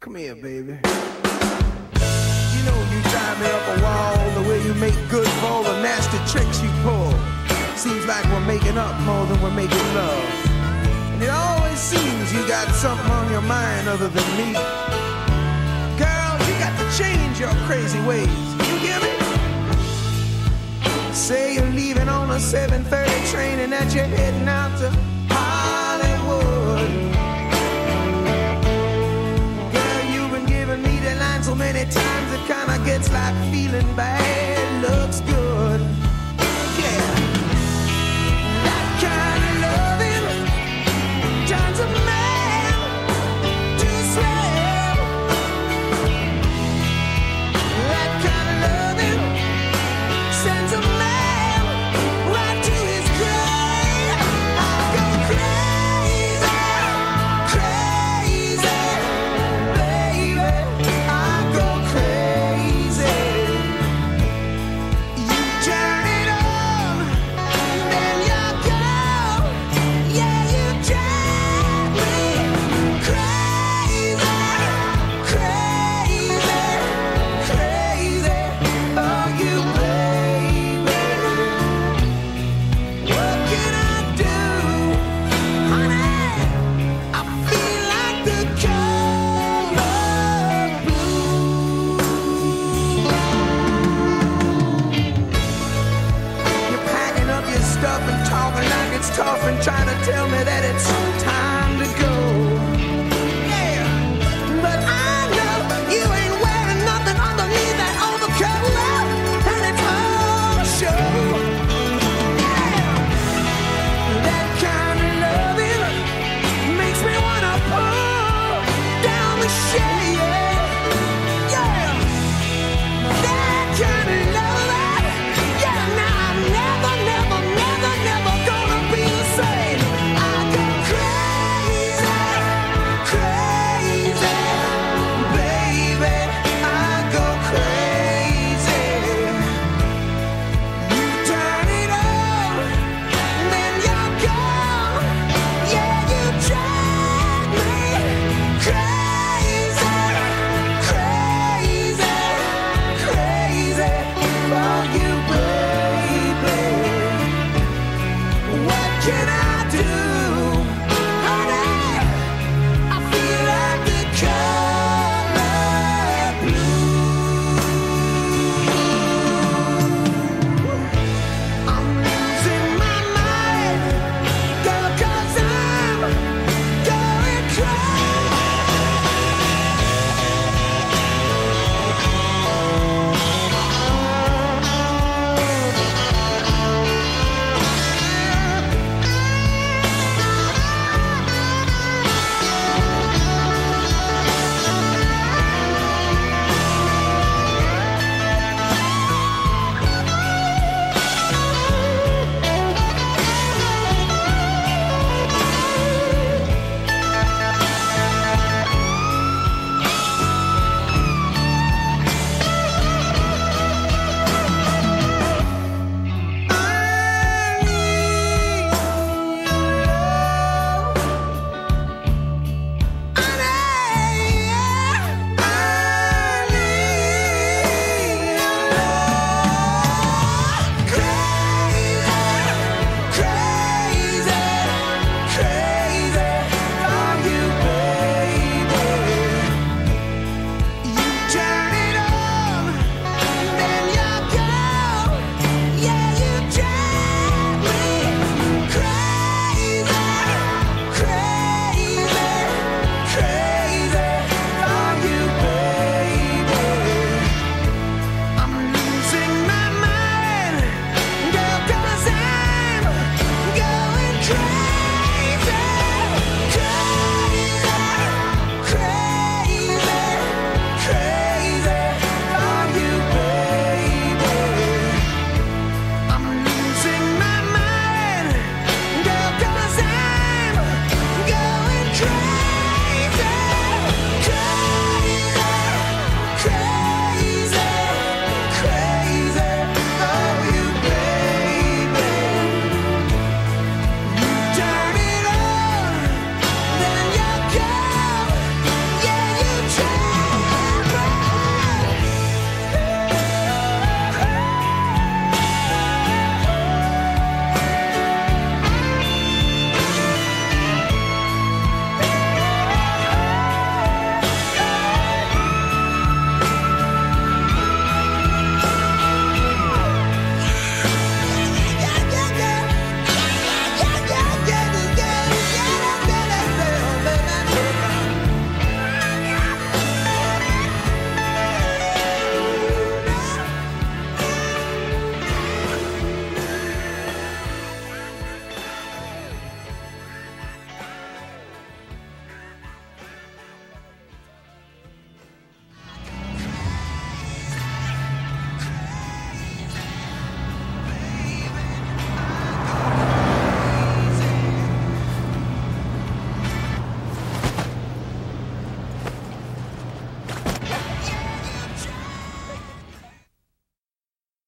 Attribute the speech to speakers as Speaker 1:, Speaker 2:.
Speaker 1: Come here, baby. You know you drive me up a wall the way you make good for all the nasty tricks you pull. Seems like we're making up more than we're making love. And it always seems you got something on your mind other than me. Girl, you got to change your crazy ways. You hear me? Say you're leaving on a 7:30 train and that you're heading out to times it kinda gets like feeling bad. do.